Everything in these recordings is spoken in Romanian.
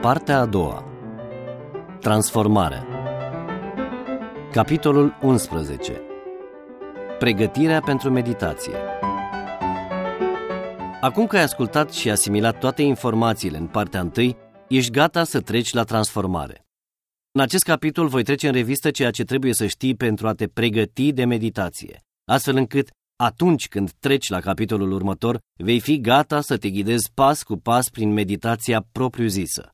Partea a doua Transformarea Capitolul 11 Pregătirea pentru meditație Acum că ai ascultat și asimilat toate informațiile în partea întâi, ești gata să treci la transformare. În acest capitol voi trece în revistă ceea ce trebuie să știi pentru a te pregăti de meditație, astfel încât atunci când treci la capitolul următor, vei fi gata să te ghidezi pas cu pas prin meditația propriu-zisă.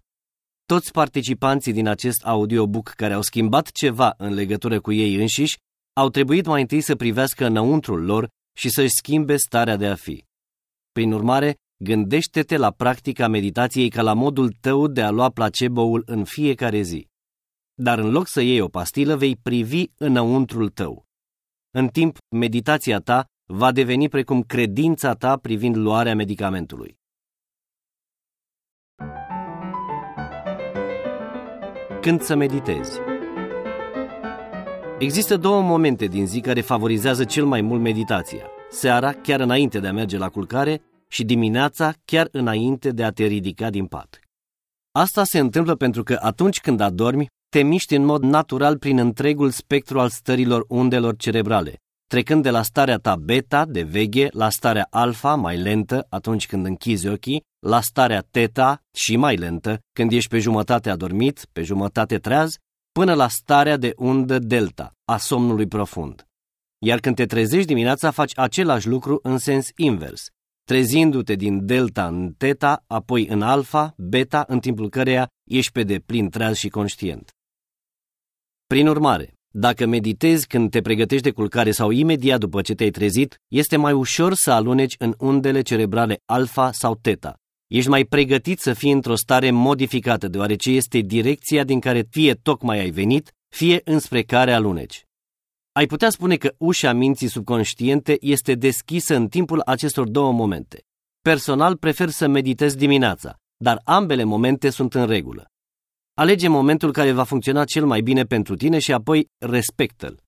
Toți participanții din acest audiobook care au schimbat ceva în legătură cu ei înșiși au trebuit mai întâi să privească înăuntrul lor și să-și schimbe starea de a fi. Prin urmare, gândește-te la practica meditației ca la modul tău de a lua placebo-ul în fiecare zi. Dar în loc să iei o pastilă, vei privi înăuntrul tău. În timp, meditația ta va deveni precum credința ta privind luarea medicamentului. Când să meditezi Există două momente din zi care favorizează cel mai mult meditația. Seara, chiar înainte de a merge la culcare, și dimineața, chiar înainte de a te ridica din pat. Asta se întâmplă pentru că atunci când adormi, te miști în mod natural prin întregul spectru al stărilor undelor cerebrale, trecând de la starea ta beta, de veche, la starea alfa, mai lentă, atunci când închizi ochii, la starea teta, și mai lentă, când ești pe jumătate adormit, pe jumătate treaz, până la starea de undă delta, a somnului profund. Iar când te trezești dimineața, faci același lucru în sens invers, trezindu-te din delta în teta, apoi în alfa, beta, în timpul căreia ești pe deplin treaz și conștient. Prin urmare, dacă meditezi când te pregătești de culcare sau imediat după ce te-ai trezit, este mai ușor să aluneci în undele cerebrale alfa sau teta. Ești mai pregătit să fii într-o stare modificată, deoarece este direcția din care fie tocmai ai venit, fie înspre care aluneci. Ai putea spune că ușa minții subconștiente este deschisă în timpul acestor două momente. Personal prefer să meditez dimineața, dar ambele momente sunt în regulă. Alege momentul care va funcționa cel mai bine pentru tine și apoi respectă-l.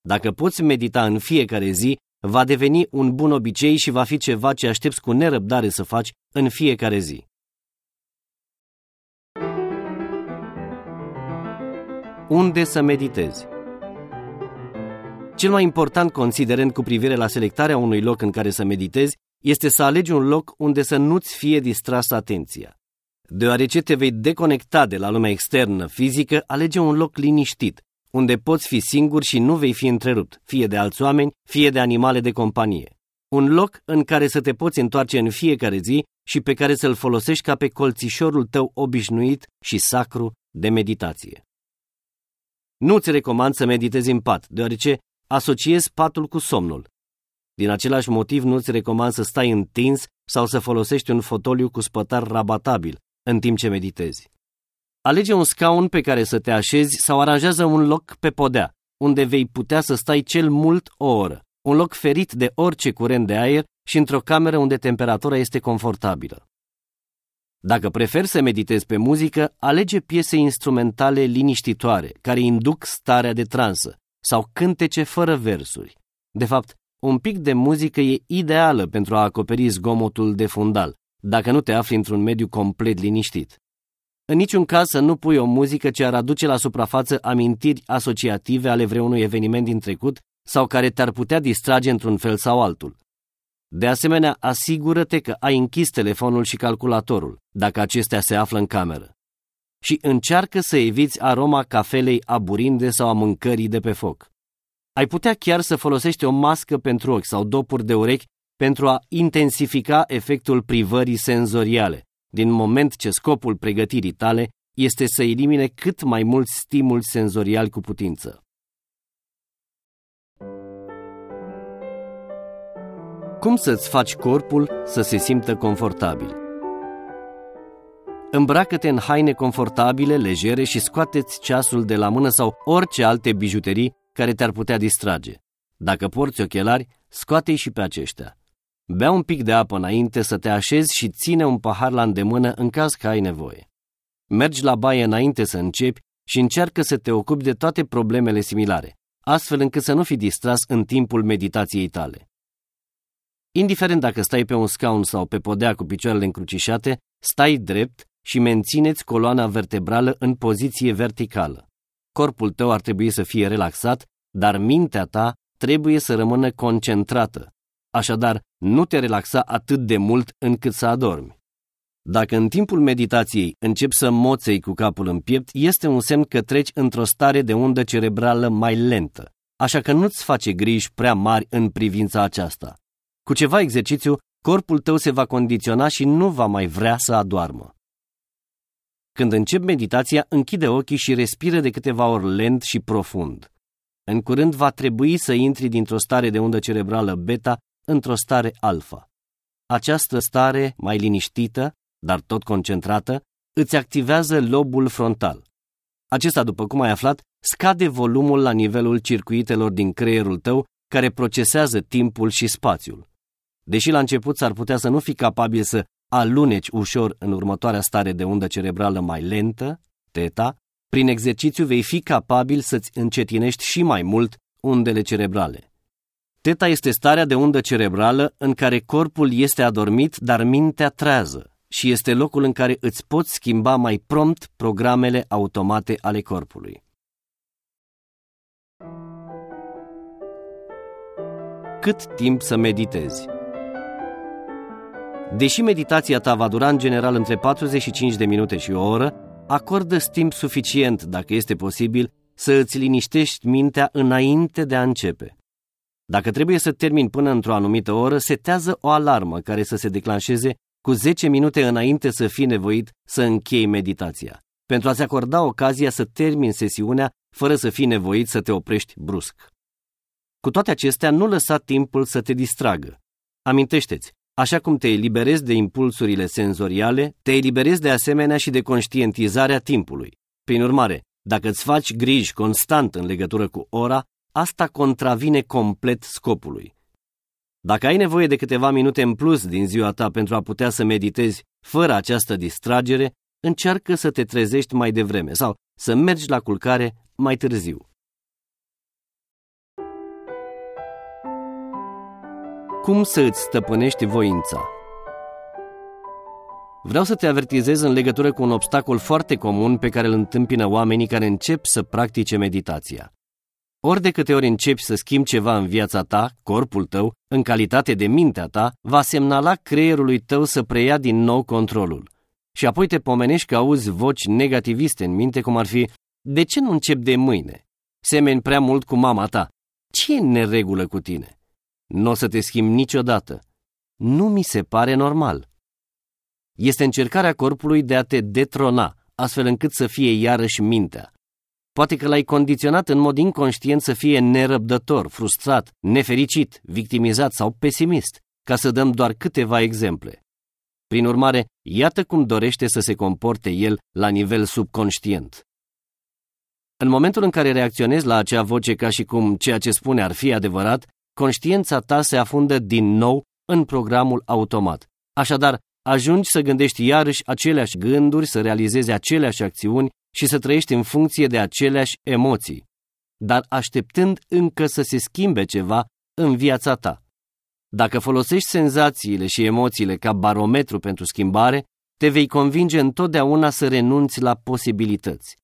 Dacă poți medita în fiecare zi, va deveni un bun obicei și va fi ceva ce aștepți cu nerăbdare să faci în fiecare zi. Unde să meditezi? Cel mai important considerent cu privire la selectarea unui loc în care să meditezi este să alegi un loc unde să nu-ți fie distrasă atenția. Deoarece te vei deconecta de la lumea externă fizică, alege un loc liniștit, unde poți fi singur și nu vei fi întrerupt, fie de alți oameni, fie de animale de companie. Un loc în care să te poți întoarce în fiecare zi și pe care să-l folosești ca pe colțișorul tău obișnuit și sacru de meditație. Nu-ți recomand să meditezi în pat, deoarece asociezi patul cu somnul. Din același motiv nu-ți recomand să stai întins sau să folosești un fotoliu cu spătar rabatabil în timp ce meditezi. Alege un scaun pe care să te așezi sau aranjează un loc pe podea, unde vei putea să stai cel mult o oră, un loc ferit de orice curent de aer și într-o cameră unde temperatura este confortabilă. Dacă preferi să meditezi pe muzică, alege piese instrumentale liniștitoare, care induc starea de transă, sau cântece fără versuri. De fapt, un pic de muzică e ideală pentru a acoperi zgomotul de fundal, dacă nu te afli într-un mediu complet liniștit. În niciun caz să nu pui o muzică ce ar aduce la suprafață amintiri asociative ale vreunui eveniment din trecut sau care te-ar putea distrage într-un fel sau altul. De asemenea, asigură-te că ai închis telefonul și calculatorul, dacă acestea se află în cameră. Și încearcă să eviți aroma cafelei aburinde sau a mâncării de pe foc. Ai putea chiar să folosești o mască pentru ochi sau dopuri de urechi pentru a intensifica efectul privării senzoriale, din moment ce scopul pregătirii tale este să elimine cât mai mult stimul senzorial cu putință. Cum să-ți faci corpul să se simtă confortabil? Îmbracă-te în haine confortabile, legere și scoateți ceasul de la mână sau orice alte bijuterii care te-ar putea distrage. Dacă porți ochelari, scoate-i și pe aceștia. Bea un pic de apă înainte să te așezi și ține un pahar la îndemână în caz că ai nevoie. Mergi la baie înainte să începi și încearcă să te ocupi de toate problemele similare, astfel încât să nu fii distras în timpul meditației tale. Indiferent dacă stai pe un scaun sau pe podea cu picioarele încrucișate, stai drept și mențineți coloana vertebrală în poziție verticală. Corpul tău ar trebui să fie relaxat, dar mintea ta trebuie să rămână concentrată. Așadar, nu te relaxa atât de mult încât să adormi. Dacă în timpul meditației începi să moței cu capul în piept, este un semn că treci într-o stare de undă cerebrală mai lentă, așa că nu-ți face griji prea mari în privința aceasta. Cu ceva exercițiu, corpul tău se va condiționa și nu va mai vrea să adoarmă. Când începi meditația, închide ochii și respiră de câteva ori lent și profund. În curând va trebui să intri dintr-o stare de undă cerebrală beta într-o stare alfa. Această stare, mai liniștită, dar tot concentrată, îți activează lobul frontal. Acesta, după cum ai aflat, scade volumul la nivelul circuitelor din creierul tău care procesează timpul și spațiul. Deși la început s-ar putea să nu fii capabil să aluneci ușor în următoarea stare de undă cerebrală mai lentă, teta, prin exercițiu vei fi capabil să-ți încetinești și mai mult undele cerebrale. Teta este starea de undă cerebrală în care corpul este adormit, dar mintea trează și este locul în care îți poți schimba mai prompt programele automate ale corpului. Cât timp să meditezi? Deși meditația ta va dura în general între 45 de minute și o oră, acordă timp suficient, dacă este posibil, să îți liniștești mintea înainte de a începe. Dacă trebuie să termin până într-o anumită oră, setează o alarmă care să se declanșeze cu 10 minute înainte să fii nevoit să închei meditația, pentru a-ți acorda ocazia să termin sesiunea fără să fii nevoit să te oprești brusc. Cu toate acestea, nu lăsa timpul să te distragă. Amintește-ți, așa cum te eliberezi de impulsurile senzoriale, te eliberezi de asemenea și de conștientizarea timpului. Prin urmare, dacă îți faci griji constant în legătură cu ora, asta contravine complet scopului. Dacă ai nevoie de câteva minute în plus din ziua ta pentru a putea să meditezi fără această distragere, încearcă să te trezești mai devreme sau să mergi la culcare mai târziu. Cum să îți stăpânești voința? Vreau să te avertizez în legătură cu un obstacol foarte comun pe care îl întâmpină oamenii care încep să practice meditația. Ori de câte ori începi să schimbi ceva în viața ta, corpul tău, în calitate de mintea ta, va semnala creierului tău să preia din nou controlul. Și apoi te pomenești că auzi voci negativiste în minte, cum ar fi De ce nu încep de mâine? Semeni prea mult cu mama ta. Ce e neregulă cu tine? Nu o să te schimbi niciodată. Nu mi se pare normal. Este încercarea corpului de a te detrona, astfel încât să fie iarăși mintea. Poate că l-ai condiționat în mod inconștient să fie nerăbdător, frustrat, nefericit, victimizat sau pesimist, ca să dăm doar câteva exemple. Prin urmare, iată cum dorește să se comporte el la nivel subconștient. În momentul în care reacționezi la acea voce ca și cum ceea ce spune ar fi adevărat, conștiința ta se afundă din nou în programul automat. Așadar, ajungi să gândești iarăși aceleași gânduri, să realizezi aceleași acțiuni și să trăiești în funcție de aceleași emoții, dar așteptând încă să se schimbe ceva în viața ta. Dacă folosești senzațiile și emoțiile ca barometru pentru schimbare, te vei convinge întotdeauna să renunți la posibilități.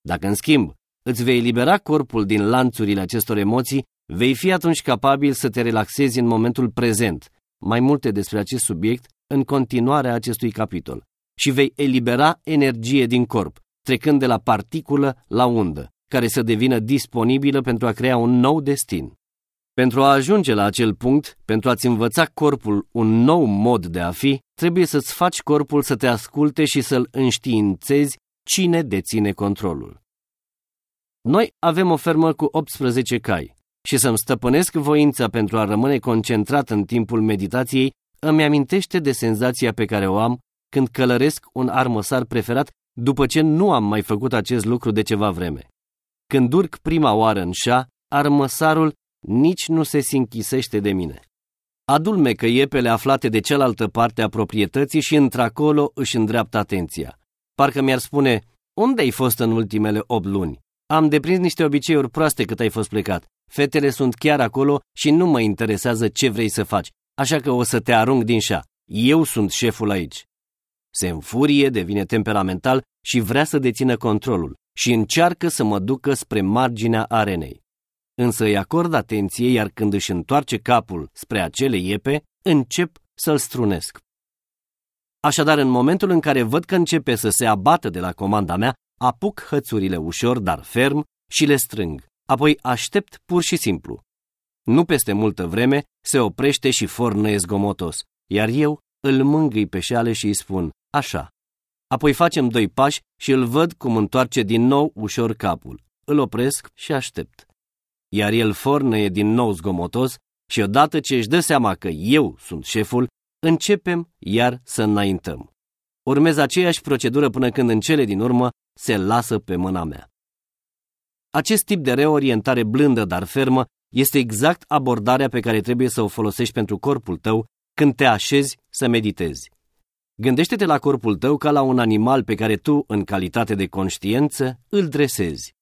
Dacă, în schimb, îți vei elibera corpul din lanțurile acestor emoții, vei fi atunci capabil să te relaxezi în momentul prezent. Mai multe despre acest subiect în continuarea acestui capitol. Și vei elibera energie din corp, trecând de la particulă la undă, care să devină disponibilă pentru a crea un nou destin. Pentru a ajunge la acel punct, pentru a-ți învăța corpul un nou mod de a fi, trebuie să-ți faci corpul să te asculte și să-l înștiințezi cine deține controlul. Noi avem o fermă cu 18 cai și să-mi stăpânesc voința pentru a rămâne concentrat în timpul meditației îmi amintește de senzația pe care o am când călăresc un armăsar preferat după ce nu am mai făcut acest lucru de ceva vreme. Când urc prima oară în șa, armăsarul nici nu se sinchisește de mine. Adulmecă iepele aflate de cealaltă parte a proprietății și într-acolo își îndreaptă atenția. Parcă mi-ar spune, unde ai fost în ultimele 8 luni? Am deprins niște obiceiuri proaste cât ai fost plecat. Fetele sunt chiar acolo și nu mă interesează ce vrei să faci, așa că o să te arunc din șa. Eu sunt șeful aici. Se înfurie, devine temperamental și vrea să dețină controlul și încearcă să mă ducă spre marginea arenei. Însă îi acord atenție, iar când își întoarce capul spre acele iepe, încep să-l strunesc. Așadar, în momentul în care văd că începe să se abată de la comanda mea, apuc hățurile ușor, dar ferm, și le strâng. Apoi aștept pur și simplu. Nu peste multă vreme se oprește și fornă zgomotos, iar eu îl mângâi pe șale și îi spun, așa. Apoi facem doi pași și îl văd cum întoarce din nou ușor capul. Îl opresc și aștept. Iar el fornăie din nou zgomotos și odată ce își dă seama că eu sunt șeful, începem iar să înaintăm. Urmez aceeași procedură până când în cele din urmă se lasă pe mâna mea. Acest tip de reorientare blândă, dar fermă, este exact abordarea pe care trebuie să o folosești pentru corpul tău când te așezi să meditezi. Gândește-te la corpul tău ca la un animal pe care tu, în calitate de conștiență, îl dresezi.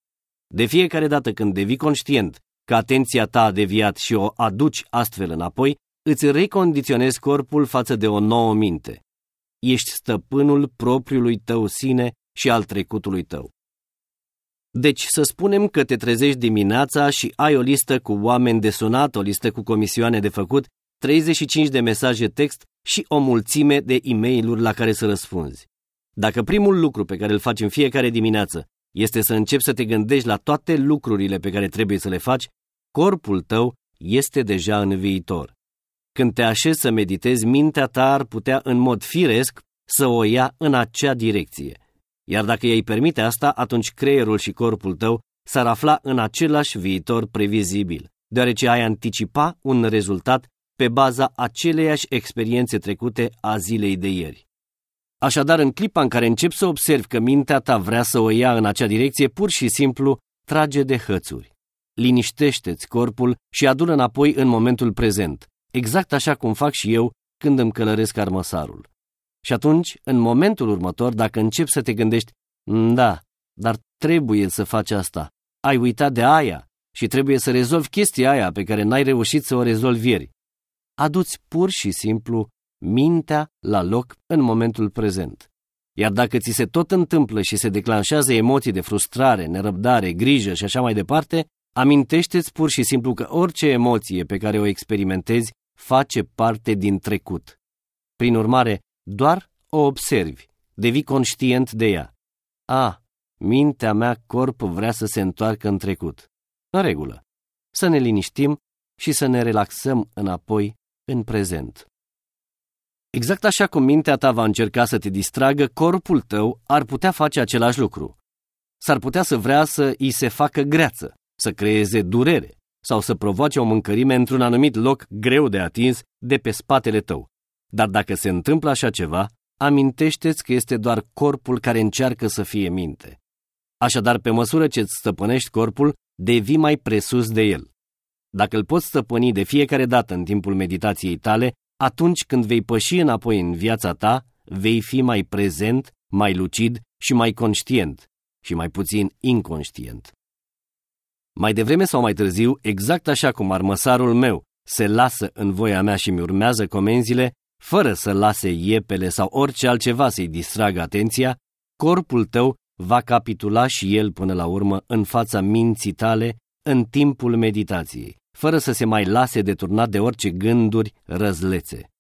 De fiecare dată când devii conștient că atenția ta a deviat și o aduci astfel înapoi, îți recondiționezi corpul față de o nouă minte. Ești stăpânul propriului tău sine și al trecutului tău. Deci să spunem că te trezești dimineața și ai o listă cu oameni de sunat, o listă cu comisioane de făcut, 35 de mesaje text și o mulțime de e mail la care să răspunzi. Dacă primul lucru pe care îl faci în fiecare dimineață este să începi să te gândești la toate lucrurile pe care trebuie să le faci, corpul tău este deja în viitor. Când te așezi să meditezi, mintea ta ar putea în mod firesc să o ia în acea direcție. Iar dacă ei permite asta, atunci creierul și corpul tău s-ar afla în același viitor previzibil, deoarece ai anticipa un rezultat pe baza aceleiași experiențe trecute a zilei de ieri. Așadar, în clipa în care începi să observi că mintea ta vrea să o ia în acea direcție, pur și simplu trage de hățuri. Liniștește-ți corpul și adună înapoi în momentul prezent, exact așa cum fac și eu când îmi călăresc armăsarul. Și atunci, în momentul următor, dacă începi să te gândești, da, dar trebuie să faci asta, ai uitat de aia și trebuie să rezolvi chestia aia pe care n-ai reușit să o rezolvi ieri, aduți pur și simplu mintea la loc în momentul prezent. Iar dacă ți se tot întâmplă și se declanșează emoții de frustrare, nerăbdare, grijă și așa mai departe, amintește-ți pur și simplu că orice emoție pe care o experimentezi face parte din trecut. Prin urmare, doar o observi, devii conștient de ea. A, mintea mea corp vrea să se întoarcă în trecut. În regulă. Să ne liniștim și să ne relaxăm înapoi în prezent. Exact așa cum mintea ta va încerca să te distragă, corpul tău ar putea face același lucru. S-ar putea să vrea să îi se facă greață, să creeze durere sau să provoace o mâncărime într-un anumit loc greu de atins de pe spatele tău. Dar dacă se întâmplă așa ceva, amintește-ți că este doar corpul care încearcă să fie minte. Așadar, pe măsură ce îți stăpânești corpul, devii mai presus de el. Dacă îl poți stăpâni de fiecare dată în timpul meditației tale, atunci când vei păși înapoi în viața ta, vei fi mai prezent, mai lucid și mai conștient și mai puțin inconștient. Mai devreme sau mai târziu, exact așa cum armăsarul meu se lasă în voia mea și mi urmează comenzile, fără să lase iepele sau orice altceva să-i distragă atenția, corpul tău va capitula și el până la urmă în fața minții tale în timpul meditației fără să se mai lase deturnat de orice gânduri răzlețe.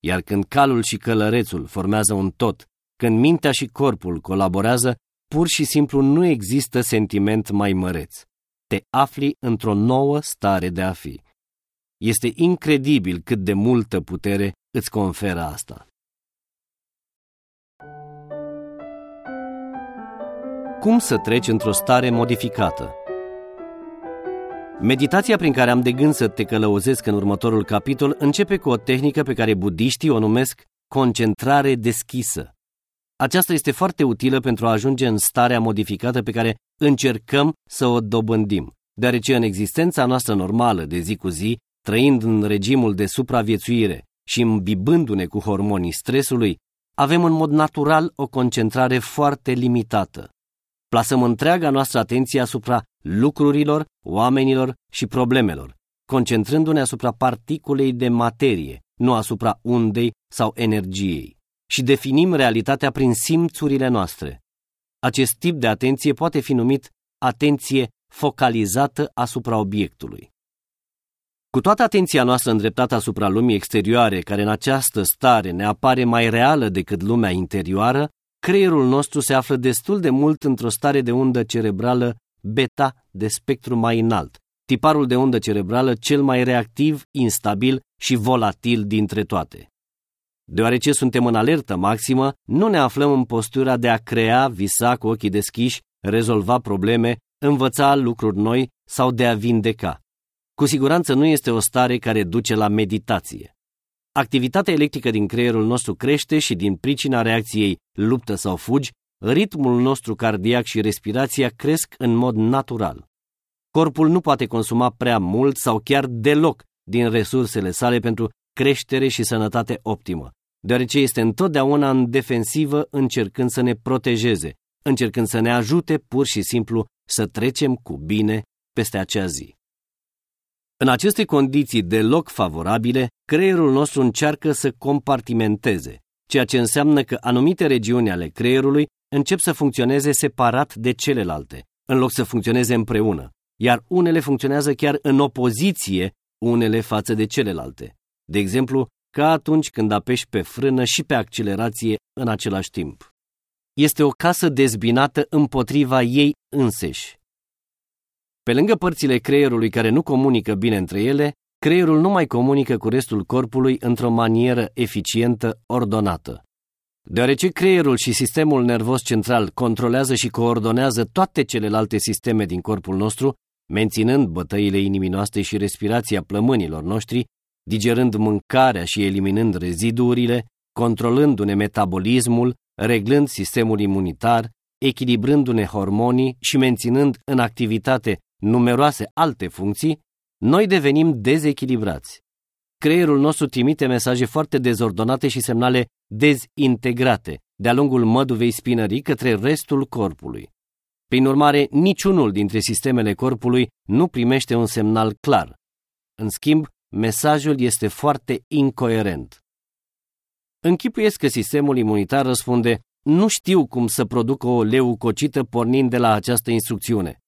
Iar când calul și călărețul formează un tot, când mintea și corpul colaborează, pur și simplu nu există sentiment mai măreț. Te afli într-o nouă stare de a fi. Este incredibil cât de multă putere îți conferă asta. Cum să treci într-o stare modificată? Meditația prin care am de gând să te călăuzesc în următorul capitol începe cu o tehnică pe care budiștii o numesc concentrare deschisă. Aceasta este foarte utilă pentru a ajunge în starea modificată pe care încercăm să o dobândim, deoarece în existența noastră normală de zi cu zi, trăind în regimul de supraviețuire și îmbibându-ne cu hormonii stresului, avem în mod natural o concentrare foarte limitată. Plasăm întreaga noastră atenție asupra lucrurilor, oamenilor și problemelor, concentrându-ne asupra particulei de materie, nu asupra undei sau energiei. și definim realitatea prin simțurile noastre. Acest tip de atenție poate fi numit atenție focalizată asupra obiectului. Cu toată atenția noastră îndreptată asupra lumii exterioare, care în această stare ne apare mai reală decât lumea interioară, creierul nostru se află destul de mult într-o stare de undă cerebrală beta de spectru mai înalt, tiparul de undă cerebrală cel mai reactiv, instabil și volatil dintre toate. Deoarece suntem în alertă maximă, nu ne aflăm în postura de a crea, visa cu ochii deschiși, rezolva probleme, învăța lucruri noi sau de a vindeca. Cu siguranță nu este o stare care duce la meditație. Activitatea electrică din creierul nostru crește și din pricina reacției luptă sau fugi, ritmul nostru cardiac și respirația cresc în mod natural. Corpul nu poate consuma prea mult sau chiar deloc din resursele sale pentru creștere și sănătate optimă, deoarece este întotdeauna în defensivă încercând să ne protejeze, încercând să ne ajute pur și simplu să trecem cu bine peste acea zi. În aceste condiții deloc favorabile, creierul nostru încearcă să compartimenteze, ceea ce înseamnă că anumite regiuni ale creierului încep să funcționeze separat de celelalte, în loc să funcționeze împreună, iar unele funcționează chiar în opoziție unele față de celelalte. De exemplu, ca atunci când apeși pe frână și pe accelerație în același timp. Este o casă dezbinată împotriva ei înseși. Pe lângă părțile creierului care nu comunică bine între ele, creierul nu mai comunică cu restul corpului într-o manieră eficientă, ordonată. Deoarece creierul și sistemul nervos central controlează și coordonează toate celelalte sisteme din corpul nostru, menținând bătăile inimii noastre și respirația plămânilor noștri, digerând mâncarea și eliminând reziduurile, controlându-ne metabolismul, reglând sistemul imunitar, echilibrându-ne hormonii și menținând în activitate numeroase alte funcții, noi devenim dezechilibrați. Creierul nostru trimite mesaje foarte dezordonate și semnale dezintegrate de-a lungul măduvei spinării către restul corpului. Prin urmare, niciunul dintre sistemele corpului nu primește un semnal clar. În schimb, mesajul este foarte incoerent. Închipuiesc că sistemul imunitar răspunde, nu știu cum să produc o leucocită pornind de la această instrucțiune.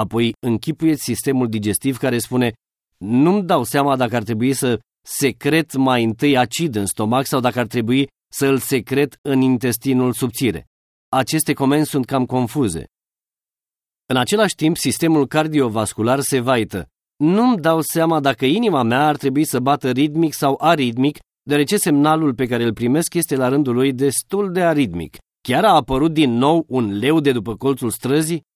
Apoi închipuieți sistemul digestiv care spune nu-mi dau seama dacă ar trebui să secret mai întâi acid în stomac sau dacă ar trebui să îl secret în intestinul subțire. Aceste comenzi sunt cam confuze. În același timp, sistemul cardiovascular se vaită. Nu-mi dau seama dacă inima mea ar trebui să bată ritmic sau aritmic, deoarece semnalul pe care îl primesc este la rândul lui destul de aritmic. Chiar a apărut din nou un leu de după colțul străzii?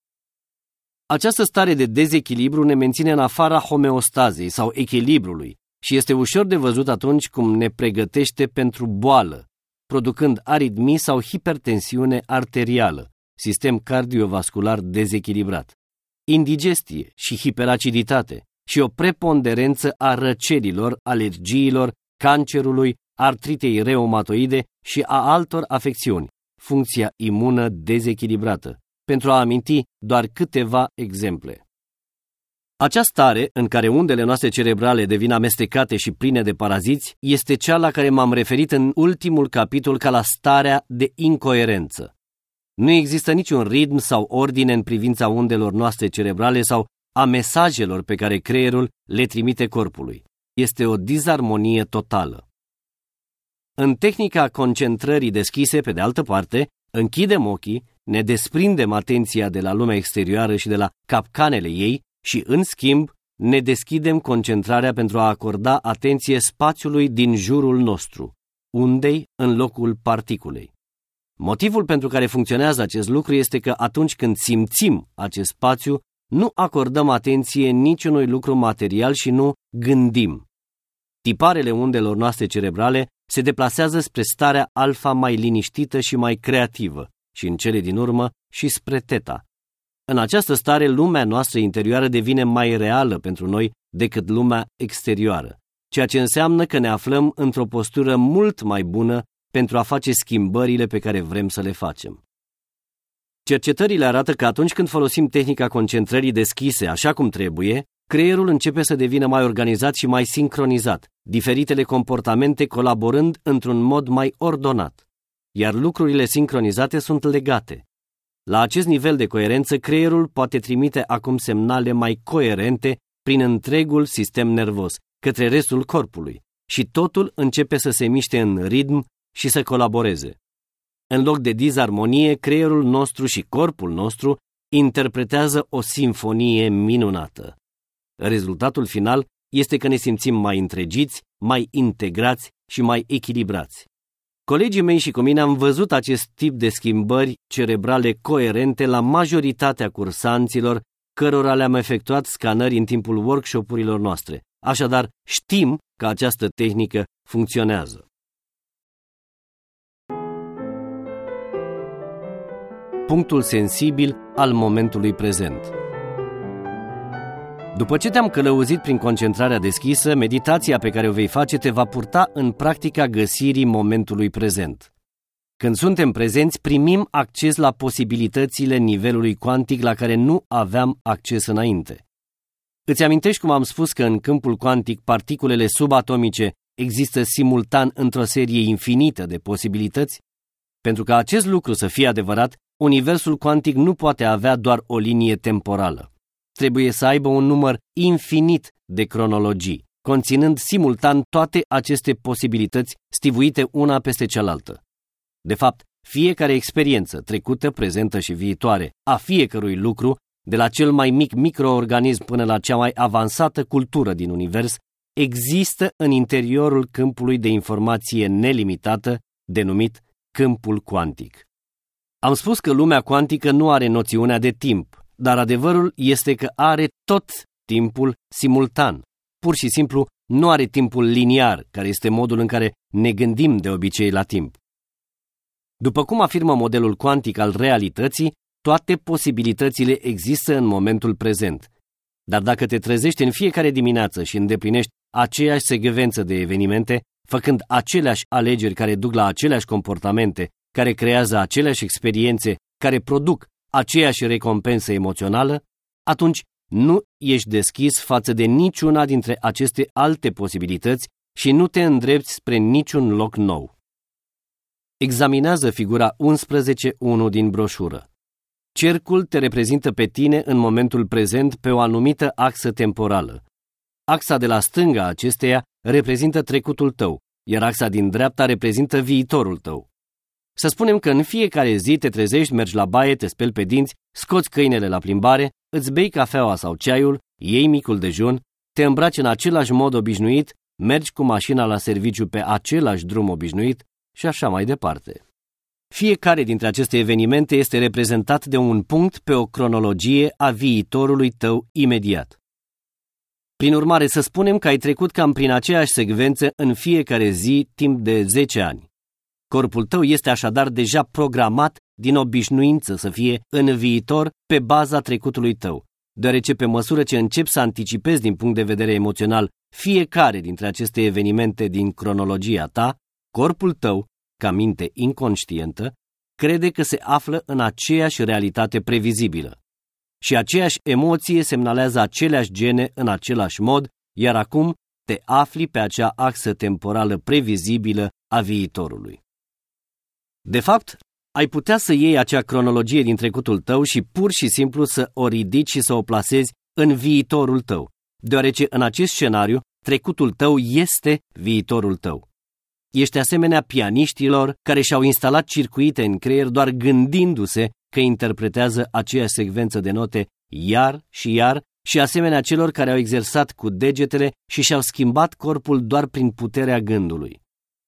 Această stare de dezechilibru ne menține în afara homeostazei sau echilibrului și este ușor de văzut atunci cum ne pregătește pentru boală, producând aritmii sau hipertensiune arterială, sistem cardiovascular dezechilibrat, indigestie și hiperaciditate și o preponderență a răcelilor, alergiilor, cancerului, artritei reumatoide și a altor afecțiuni, funcția imună dezechilibrată, pentru a aminti doar câteva exemple. Această stare, în care undele noastre cerebrale devin amestecate și pline de paraziți, este cea la care m-am referit în ultimul capitol ca la starea de incoerență. Nu există niciun ritm sau ordine în privința undelor noastre cerebrale sau a mesajelor pe care creierul le trimite corpului. Este o dizarmonie totală. În tehnica concentrării deschise, pe de altă parte, închidem ochii ne desprindem atenția de la lumea exterioară și de la capcanele ei și, în schimb, ne deschidem concentrarea pentru a acorda atenție spațiului din jurul nostru, undei în locul particulei. Motivul pentru care funcționează acest lucru este că atunci când simțim acest spațiu, nu acordăm atenție niciunui lucru material și nu gândim. Tiparele undelor noastre cerebrale se deplasează spre starea alfa mai liniștită și mai creativă, și în cele din urmă și spre teta. În această stare, lumea noastră interioară devine mai reală pentru noi decât lumea exterioară, ceea ce înseamnă că ne aflăm într-o postură mult mai bună pentru a face schimbările pe care vrem să le facem. Cercetările arată că atunci când folosim tehnica concentrării deschise așa cum trebuie, creierul începe să devină mai organizat și mai sincronizat, diferitele comportamente colaborând într-un mod mai ordonat. Iar lucrurile sincronizate sunt legate. La acest nivel de coerență, creierul poate trimite acum semnale mai coerente prin întregul sistem nervos, către restul corpului, și totul începe să se miște în ritm și să colaboreze. În loc de dizarmonie, creierul nostru și corpul nostru interpretează o simfonie minunată. Rezultatul final este că ne simțim mai întregiți, mai integrați și mai echilibrați. Colegii mei și cu mine am văzut acest tip de schimbări cerebrale coerente la majoritatea cursanților cărora le-am efectuat scanări în timpul workshopurilor noastre. Așadar, știm că această tehnică funcționează. Punctul sensibil al momentului prezent. După ce te-am călăuzit prin concentrarea deschisă, meditația pe care o vei face te va purta în practica găsirii momentului prezent. Când suntem prezenți, primim acces la posibilitățile nivelului cuantic la care nu aveam acces înainte. Îți amintești cum am spus că în câmpul cuantic particulele subatomice există simultan într-o serie infinită de posibilități? Pentru ca acest lucru să fie adevărat, universul cuantic nu poate avea doar o linie temporală. Trebuie să aibă un număr infinit de cronologii, conținând simultan toate aceste posibilități stivuite una peste cealaltă. De fapt, fiecare experiență, trecută, prezentă și viitoare, a fiecărui lucru, de la cel mai mic microorganism până la cea mai avansată cultură din univers, există în interiorul câmpului de informație nelimitată, denumit câmpul cuantic. Am spus că lumea cuantică nu are noțiunea de timp, dar adevărul este că are tot timpul simultan. Pur și simplu nu are timpul liniar, care este modul în care ne gândim de obicei la timp. După cum afirmă modelul cuantic al realității, toate posibilitățile există în momentul prezent. Dar dacă te trezești în fiecare dimineață și îndeplinești aceeași secvență de evenimente, făcând aceleași alegeri care duc la aceleași comportamente, care creează aceleași experiențe, care produc aceeași recompensă emoțională, atunci nu ești deschis față de niciuna dintre aceste alte posibilități și nu te îndrepți spre niciun loc nou. Examinează figura 11.1 din broșură. Cercul te reprezintă pe tine în momentul prezent pe o anumită axă temporală. Axa de la stânga acesteia reprezintă trecutul tău, iar axa din dreapta reprezintă viitorul tău. Să spunem că în fiecare zi te trezești, mergi la baie, te speli pe dinți, scoți câinele la plimbare, îți bei cafeaua sau ceaiul, iei micul dejun, te îmbraci în același mod obișnuit, mergi cu mașina la serviciu pe același drum obișnuit și așa mai departe. Fiecare dintre aceste evenimente este reprezentat de un punct pe o cronologie a viitorului tău imediat. Prin urmare, să spunem că ai trecut cam prin aceeași secvență în fiecare zi timp de 10 ani. Corpul tău este așadar deja programat din obișnuință să fie în viitor pe baza trecutului tău, deoarece pe măsură ce începi să anticipezi din punct de vedere emoțional fiecare dintre aceste evenimente din cronologia ta, corpul tău, ca minte inconștientă, crede că se află în aceeași realitate previzibilă. Și aceeași emoție semnalează aceleași gene în același mod, iar acum te afli pe acea axă temporală previzibilă a viitorului. De fapt, ai putea să iei acea cronologie din trecutul tău și pur și simplu să o ridici și să o plasezi în viitorul tău, deoarece în acest scenariu trecutul tău este viitorul tău. Ești asemenea pianiștilor care și-au instalat circuite în creier doar gândindu-se că interpretează aceeași secvență de note iar și iar și asemenea celor care au exersat cu degetele și și-au schimbat corpul doar prin puterea gândului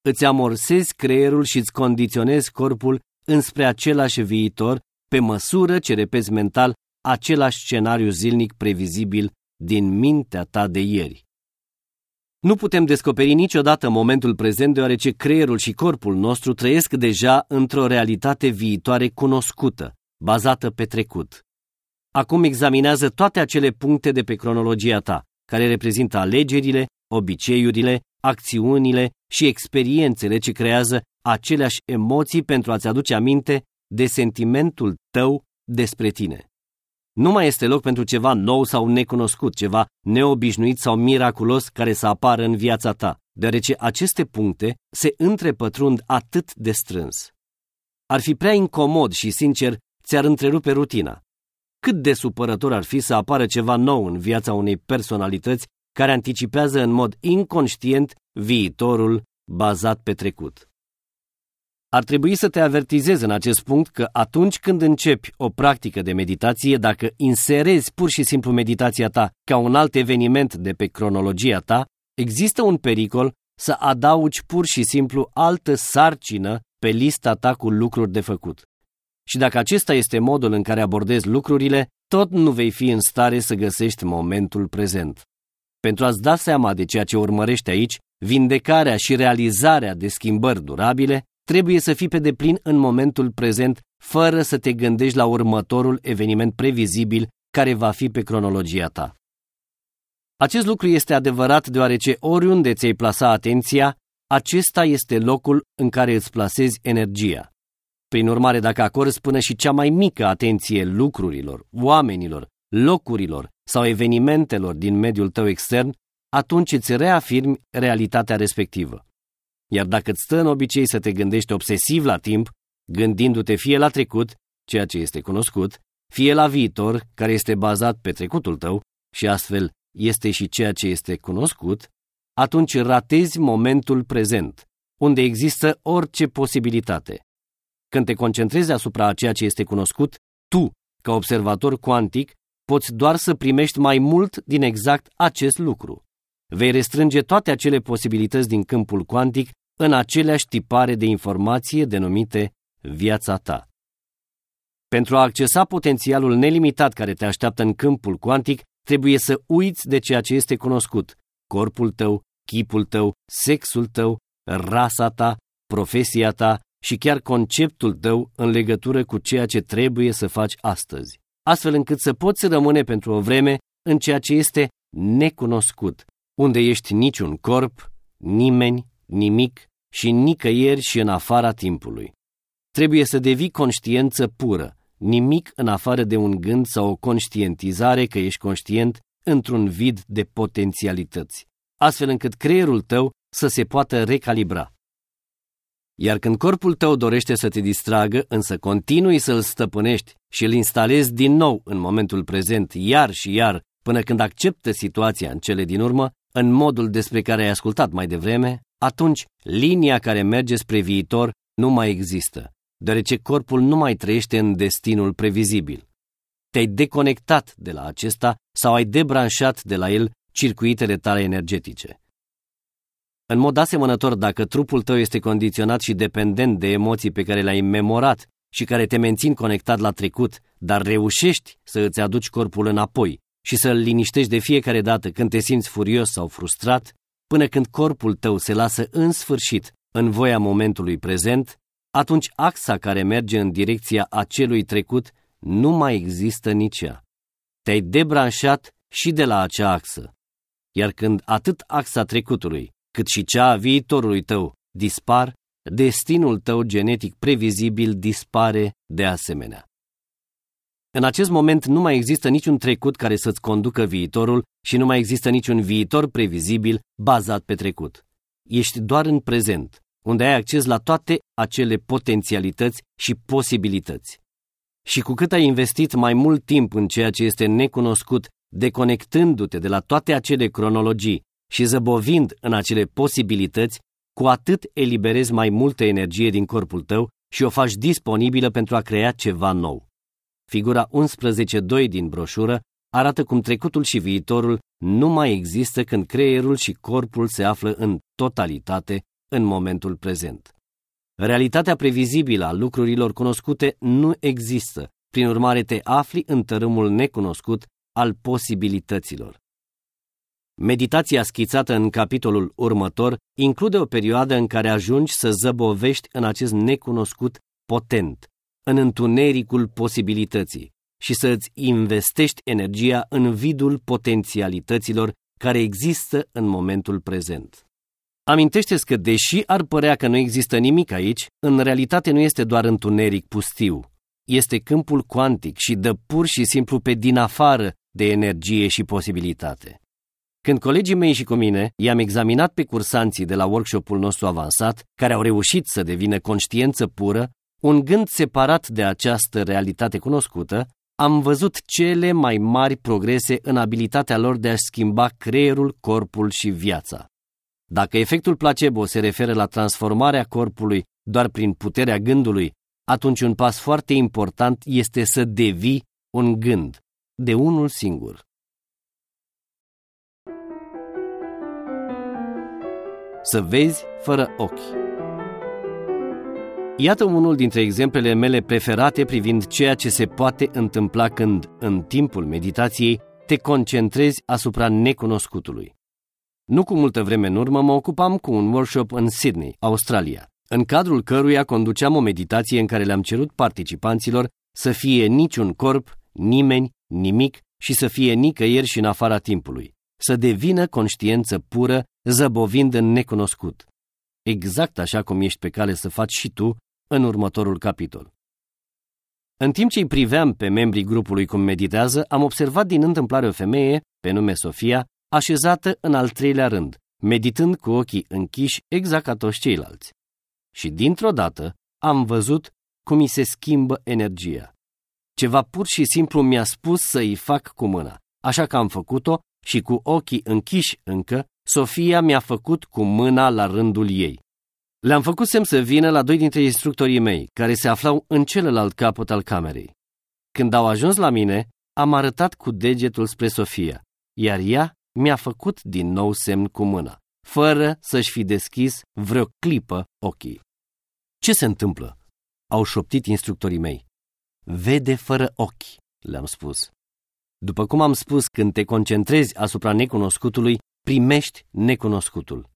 îți amorsezi creierul și îți condiționezi corpul înspre același viitor, pe măsură ce repezi mental același scenariu zilnic previzibil din mintea ta de ieri. Nu putem descoperi niciodată momentul prezent deoarece creierul și corpul nostru trăiesc deja într-o realitate viitoare cunoscută, bazată pe trecut. Acum examinează toate acele puncte de pe cronologia ta, care reprezintă alegerile, obiceiurile, acțiunile și experiențele ce creează aceleași emoții pentru a-ți aduce aminte de sentimentul tău despre tine. Nu mai este loc pentru ceva nou sau necunoscut, ceva neobișnuit sau miraculos care să apară în viața ta, deoarece aceste puncte se întrepătrund atât de strâns. ar fi prea incomod și, sincer, ți-ar întrerupe rutina. Cât de supărător ar fi să apară ceva nou în viața unei personalități care anticipează în mod inconștient viitorul bazat pe trecut. Ar trebui să te avertizezi în acest punct că atunci când începi o practică de meditație, dacă inserezi pur și simplu meditația ta ca un alt eveniment de pe cronologia ta, există un pericol să adaugi pur și simplu altă sarcină pe lista ta cu lucruri de făcut. Și dacă acesta este modul în care abordezi lucrurile, tot nu vei fi în stare să găsești momentul prezent. Pentru a-ți da seama de ceea ce urmărești aici, vindecarea și realizarea de schimbări durabile, trebuie să fii pe deplin în momentul prezent, fără să te gândești la următorul eveniment previzibil care va fi pe cronologia ta. Acest lucru este adevărat deoarece oriunde ți-ai plasa atenția, acesta este locul în care îți plasezi energia. Prin urmare, dacă acorzi până și cea mai mică atenție lucrurilor, oamenilor, locurilor sau evenimentelor din mediul tău extern, atunci îți reafirmi realitatea respectivă. Iar dacă îți stă în obicei să te gândești obsesiv la timp, gândindu-te fie la trecut, ceea ce este cunoscut, fie la viitor, care este bazat pe trecutul tău și astfel este și ceea ce este cunoscut, atunci ratezi momentul prezent, unde există orice posibilitate. Când te concentrezi asupra a ceea ce este cunoscut, tu, ca observator cuantic, poți doar să primești mai mult din exact acest lucru. Vei restrânge toate acele posibilități din câmpul cuantic în aceleași tipare de informație denumite viața ta. Pentru a accesa potențialul nelimitat care te așteaptă în câmpul cuantic, trebuie să uiți de ceea ce este cunoscut, corpul tău, chipul tău, sexul tău, rasa ta, profesia ta și chiar conceptul tău în legătură cu ceea ce trebuie să faci astăzi, astfel încât să poți rămâne pentru o vreme în ceea ce este necunoscut, unde ești niciun corp, nimeni, nimic și nicăieri și în afara timpului. Trebuie să devii conștiență pură, nimic în afară de un gând sau o conștientizare că ești conștient într-un vid de potențialități, astfel încât creierul tău să se poată recalibra. Iar când corpul tău dorește să te distragă, însă continui să-l stăpânești și îl instalezi din nou în momentul prezent, iar și iar, până când acceptă situația în cele din urmă, în modul despre care ai ascultat mai devreme, atunci linia care merge spre viitor nu mai există, deoarece corpul nu mai trăiește în destinul previzibil. Te-ai deconectat de la acesta sau ai debranșat de la el circuitele tale energetice. În mod asemănător, dacă trupul tău este condiționat și dependent de emoții pe care le-ai memorat și care te mențin conectat la trecut, dar reușești să îți aduci corpul înapoi și să-l liniștești de fiecare dată când te simți furios sau frustrat, până când corpul tău se lasă în sfârșit în voia momentului prezent, atunci axa care merge în direcția acelui trecut nu mai există nici ea. Te-ai debranșat și de la acea axă. Iar când atât axa trecutului, cât și cea a viitorului tău dispar, destinul tău genetic previzibil dispare de asemenea. În acest moment nu mai există niciun trecut care să-ți conducă viitorul și nu mai există niciun viitor previzibil bazat pe trecut. Ești doar în prezent, unde ai acces la toate acele potențialități și posibilități. Și cu cât ai investit mai mult timp în ceea ce este necunoscut, deconectându-te de la toate acele cronologii și zăbovind în acele posibilități, cu atât eliberezi mai multă energie din corpul tău și o faci disponibilă pentru a crea ceva nou. Figura 11.2 din broșură arată cum trecutul și viitorul nu mai există când creierul și corpul se află în totalitate în momentul prezent. Realitatea previzibilă a lucrurilor cunoscute nu există, prin urmare te afli în tărâmul necunoscut al posibilităților. Meditația schițată în capitolul următor include o perioadă în care ajungi să zăbovești în acest necunoscut potent, în întunericul posibilității și să îți investești energia în vidul potențialităților care există în momentul prezent. amintește că, deși ar părea că nu există nimic aici, în realitate nu este doar întuneric pustiu. Este câmpul cuantic și dă pur și simplu pe din afară de energie și posibilitate. Când colegii mei și cu mine i-am examinat pe cursanții de la workshopul nostru avansat, care au reușit să devină conștiență pură, un gând separat de această realitate cunoscută, am văzut cele mai mari progrese în abilitatea lor de a schimba creierul, corpul și viața. Dacă efectul placebo se referă la transformarea corpului doar prin puterea gândului, atunci un pas foarte important este să devii un gând, de unul singur. Să vezi fără ochi. Iată unul dintre exemplele mele preferate privind ceea ce se poate întâmpla când, în timpul meditației, te concentrezi asupra necunoscutului. Nu cu multă vreme în urmă mă ocupam cu un workshop în Sydney, Australia, în cadrul căruia conduceam o meditație în care le-am cerut participanților să fie niciun corp, nimeni, nimic și să fie nicăieri și în afara timpului, să devină conștiență pură, zăbovind în necunoscut. Exact așa cum ești pe cale să faci și tu în următorul capitol. În timp ce îi priveam pe membrii grupului cum meditează, am observat din întâmplare o femeie, pe nume Sofia, așezată în al treilea rând, meditând cu ochii închiși exact ca toți ceilalți. Și dintr-o dată am văzut cum îi se schimbă energia. Ceva pur și simplu mi-a spus să îi fac cu mâna, așa că am făcut-o și cu ochii închiși încă, Sofia mi-a făcut cu mâna la rândul ei. Le-am făcut semn să vină la doi dintre instructorii mei, care se aflau în celălalt capăt al camerei. Când au ajuns la mine, am arătat cu degetul spre Sofia, iar ea mi-a făcut din nou semn cu mâna, fără să-și fi deschis vreo clipă ochii. Ce se întâmplă? Au șoptit instructorii mei. Vede fără ochi, le-am spus. După cum am spus, când te concentrezi asupra necunoscutului, primești necunoscutul.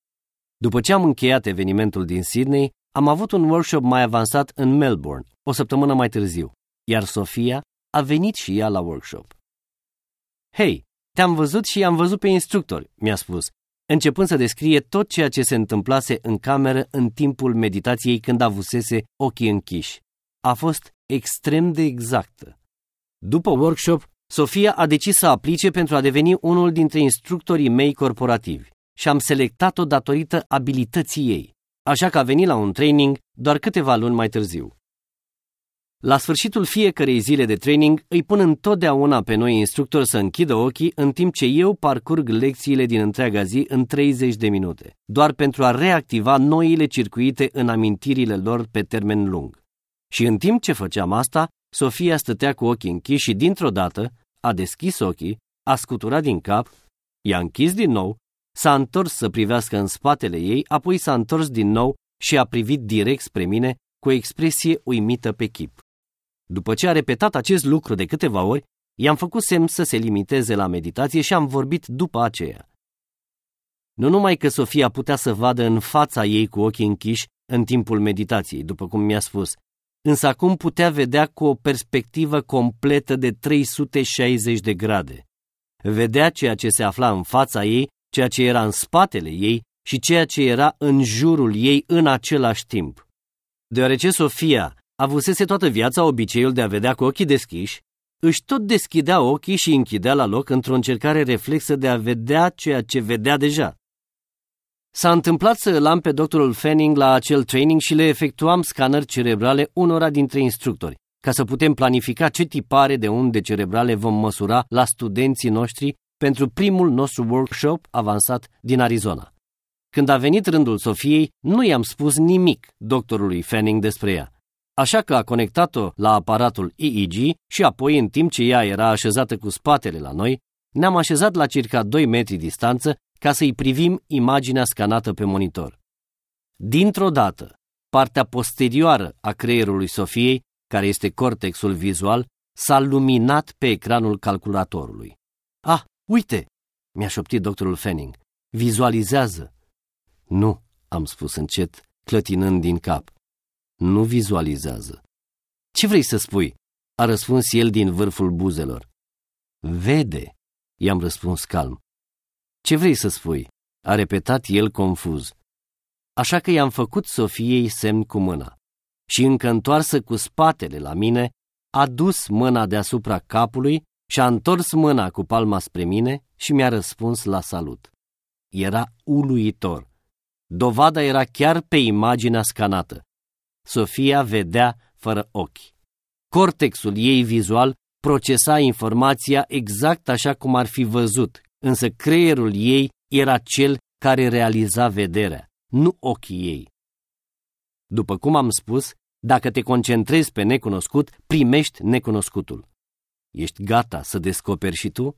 După ce am încheiat evenimentul din Sydney, am avut un workshop mai avansat în Melbourne, o săptămână mai târziu, iar Sofia a venit și ea la workshop. Hei, te-am văzut și am văzut pe instructor, mi-a spus, începând să descrie tot ceea ce se întâmplase în cameră în timpul meditației când avusese ochii închiși. A fost extrem de exactă. După workshop, Sofia a decis să aplice pentru a deveni unul dintre instructorii mei corporativi și am selectat-o datorită abilității ei, așa că a venit la un training doar câteva luni mai târziu. La sfârșitul fiecarei zile de training îi pun întotdeauna pe noi instructori să închidă ochii în timp ce eu parcurg lecțiile din întreaga zi în 30 de minute, doar pentru a reactiva noile circuite în amintirile lor pe termen lung. Și în timp ce făceam asta, Sofia stătea cu ochii închiși și dintr-o dată a deschis ochii, a scuturat din cap, i-a închis din nou S-a întors să privească în spatele ei, apoi s-a întors din nou și a privit direct spre mine cu o expresie uimită pe chip. După ce a repetat acest lucru de câteva ori, i-am făcut semn să se limiteze la meditație și am vorbit după aceea. Nu numai că Sofia putea să vadă în fața ei cu ochii închiși în timpul meditației, după cum mi-a spus, însă acum putea vedea cu o perspectivă completă de 360 de grade. Vedea ceea ce se afla în fața ei ceea ce era în spatele ei și ceea ce era în jurul ei în același timp. Deoarece Sofia avusese toată viața obiceiul de a vedea cu ochii deschiși, își tot deschidea ochii și închidea la loc într-o încercare reflexă de a vedea ceea ce vedea deja. S-a întâmplat să îl am pe doctorul Fanning la acel training și le efectuam scanări cerebrale unora dintre instructori, ca să putem planifica ce tipare de unde cerebrale vom măsura la studenții noștri pentru primul nostru workshop avansat din Arizona. Când a venit rândul Sofiei, nu i-am spus nimic doctorului Fanning despre ea. Așa că a conectat-o la aparatul EEG și apoi, în timp ce ea era așezată cu spatele la noi, ne-am așezat la circa 2 metri distanță ca să-i privim imaginea scanată pe monitor. Dintr-o dată, partea posterioară a creierului Sofiei, care este cortexul vizual, s-a luminat pe ecranul calculatorului. Ah, Uite, mi-a șoptit doctorul Fanning. Vizualizează. Nu, am spus încet, clătinând din cap. Nu vizualizează. Ce vrei să spui? A răspuns el din vârful buzelor. Vede, i-am răspuns calm. Ce vrei să spui? A repetat el confuz. Așa că i-am făcut Sofiei semn cu mâna și încă întoarsă cu spatele la mine, a dus mâna deasupra capului și-a întors mâna cu palma spre mine și mi-a răspuns la salut. Era uluitor. Dovada era chiar pe imaginea scanată. Sofia vedea fără ochi. Cortexul ei vizual procesa informația exact așa cum ar fi văzut, însă creierul ei era cel care realiza vederea, nu ochii ei. După cum am spus, dacă te concentrezi pe necunoscut, primești necunoscutul. Ești gata să descoperi și tu?